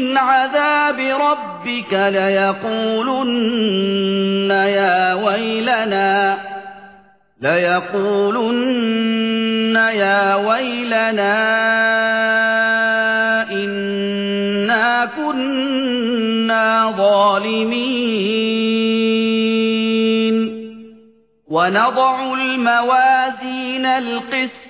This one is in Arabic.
مِّنْ عَذَابِ رَبِّكَ لَيَقُولُنَّ يَا وَيْلَنَا إِنَّا كُنَّا ظَالِمِينَ وَنَضَعُ الْمَوَازِينَ الْقِسْطَ